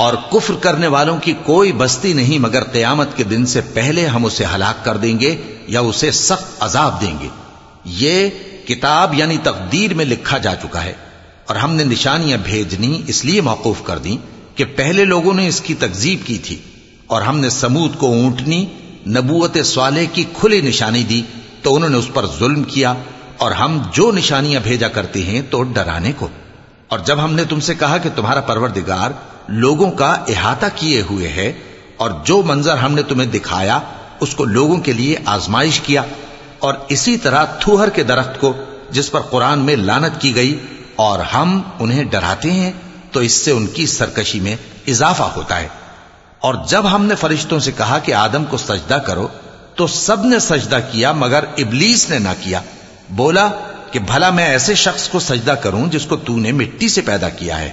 और कुफ्र करने वालों की कोई बस्ती नहीं मगर कयामत के दिन से पहले हम उसे हलाक कर देंगे या उसे सख्त अजाब देंगे ये किताब यानी तकदीर में लिखा जा चुका है और हमने निशानियां भेजनी इसलिए मौकूफ कर दी कि पहले लोगों ने इसकी तकजीब की थी और हमने समूद को ऊंटनी नबूत स्वाले की खुली निशानी दी तो उन्होंने उस पर जुल्म किया, और हम जो निशानियाँ भेजा करते हैं तो डराने को। और जब हमने तुमसे कहा कि तुम्हारा परवरदिगार लोगों का इहाता किए हुए है, और जो मंजर हमने तुम्हें दिखाया, उसको लोगों के लिए आजमाइश किया, और इसी तरह थूहर के दरख्त को, जिस पर कुरान में लानत की गई, और हम उन्हें डराते हैं तो इससे उनकी सरकशी में इजाफा होता है। और जब हमने फरिश्तों से कहा कि आदम को सजदा करो तो सबने सजदा किया मगर इबलीस ने ना किया बोला कि भला मैं ऐसे शख्स को सजदा करूं जिसको तूने मिट्टी से पैदा किया है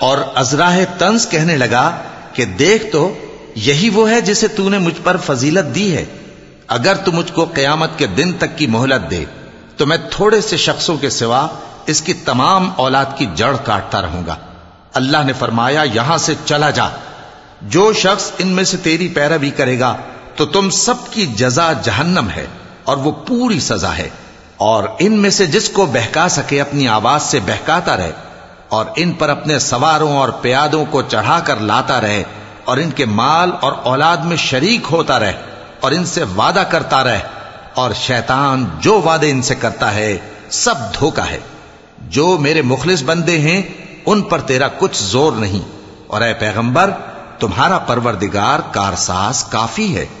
और अजराह तंस कहने लगा कि देख तो यही वो है जिसे तूने मुझ पर फजीलत दी है अगर तू मुझको कयामत के दिन तक की मोहलत दे तो मैं थोड़े से शख्सों के सिवा इसकी तमाम औलाद की जड़ काटता रहूंगा अल्लाह ने फरमाया यहां से चला जा जो शख्स इनमें से तेरी पैरवी करेगा तो तुम सबकी जजा जहन्नम है और वो पूरी सजा है। और इनमें से जिसको बहका सके अपनी आवाज़ से बहकाता रहे और इन पर अपने सवारों और प्यादों को चढ़ाकर लाता रहे और इनके माल और औलाद में शरीक होता रहे और इनसे वादा करता रहे। और शैतान जो वादे इनसे करता है, सब धोखा है। जो मेरे मुखलिस बंदे हैं, उन पर तेरा कुछ ज़ोर नहीं। और ए पैगंबर, तुम्हारा परवरदिगार कारसास काफ़ी है।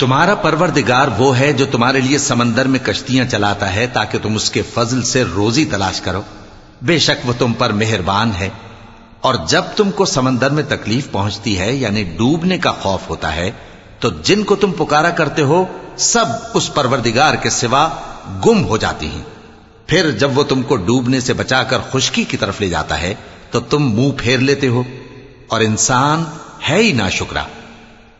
तुम्हारा परवरदिगार वो है जो तुम्हारे लिए समंदर में कश्तियाँ चलाता है ताकि तुम उसके फजल से रोजी तलाश करो। बेशक वो तुम पर मेहरबान है। और जब तुमको समंदर में तकलीफ़ पहुँचती है, यानी डूबने का खौफ होता है तो जिनको तुम पुकारा करते हो, सब उस परवरदिगार के सिवा गुम हो जाती हैं। फिर जब वो तुमको डूबने से बचाकर खुशकी की तरफ़ ले जाता है तो तुम मुँह फेर लेते हो, और इंसान है ही ना शुक्रा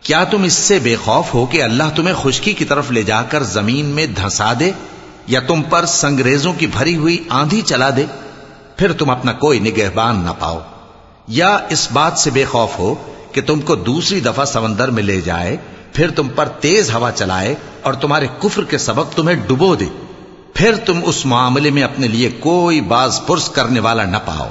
क्या तुम इससे बेखौफ हो कि अल्लाह तुम्हें खुशकी की तरफ़ ले जाकर ज़मीन में धंसा दे, या तुम पर संग्रेजों की भरी हुई आंधी चला दे? फिर तुम अपना कोई निगहबान न पाओ। या इस बात से बेखौफ हो कि तुमको दूसरी दफ़ा समंदर में ले जाए, फिर तुम पर तेज हवा चलाए और तुम्हारे कुफर के सबक तुम्हें डुबो दे। फिर तुम उस मामले में अपने लिए कोई बाज पुरस करने वाला न पाओ।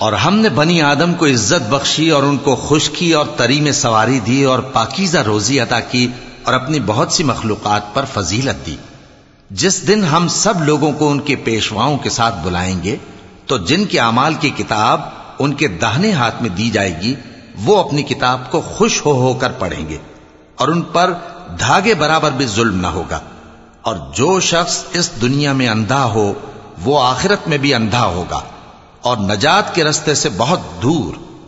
और हमने बनी आदम को इज्जत बख्शी और उनको खुशकी और तरी में सवारी दी और पाकिजा रोजी अता की और अपनी बहुत सी मखलूकत पर फजीलत दी जिस दिन हम सब लोगों को उनके पेशवाओं के साथ बुलाएँगे तो जिनके अमाल की किताब उनके दाहने हाथ में दी जाएगी, वो अपनी किताब को खुश हो होकर पढ़ेंगे और उन पर धागे बराबर भी जुल्म न होगा। और जो शख्स इस दुनिया में अंधा हो, वो आखिरत में भी अंधा होगा और नजात के रस्ते से बहुत दूर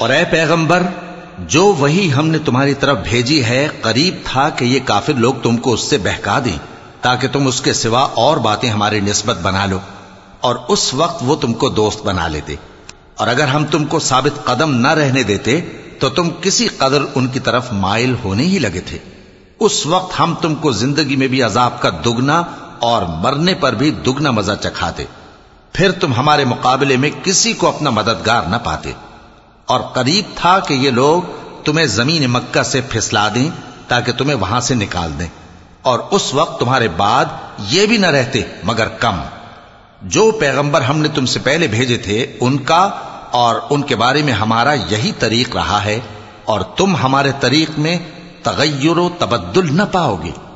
और ए पैगंबर जो वही हमने तुम्हारी तरफ भेजी है करीब था कि ये काफिर लोग तुमको उससे बहका दें ताकि तुम उसके सिवा और बातें हमारी निस्बत बना लो और उस वक्त वो तुमको दोस्त बना लेते। और अगर हम तुमको साबित कदम न रहने देते तो तुम किसी कदर उनकी तरफ़ माइल होने ही लगे थे। उस वक्त हम तुमको ज़िंदगी में भी अजाब का दुगना और मरने पर भी दुगना मज़ा चखाते। फिर तुम हमारे मुकाबले में किसी को अपना मददगार न पाते। और करीब था कि ये लोग तुम्हें ज़मीन मक्का से फिसला दें, ताकि तुम्हें वहाँ से निकाल दें। और उस वक्त तुम्हारे बाद ये भी न रहते, मगर कम। जो पैगंबर हमने तुमसे पहले भेजे थे, उनका और उनके बारे में हमारा यही तरीक रहा है, और तुम हमारे तरीक में तगैर तबद्दुल न पाओगे।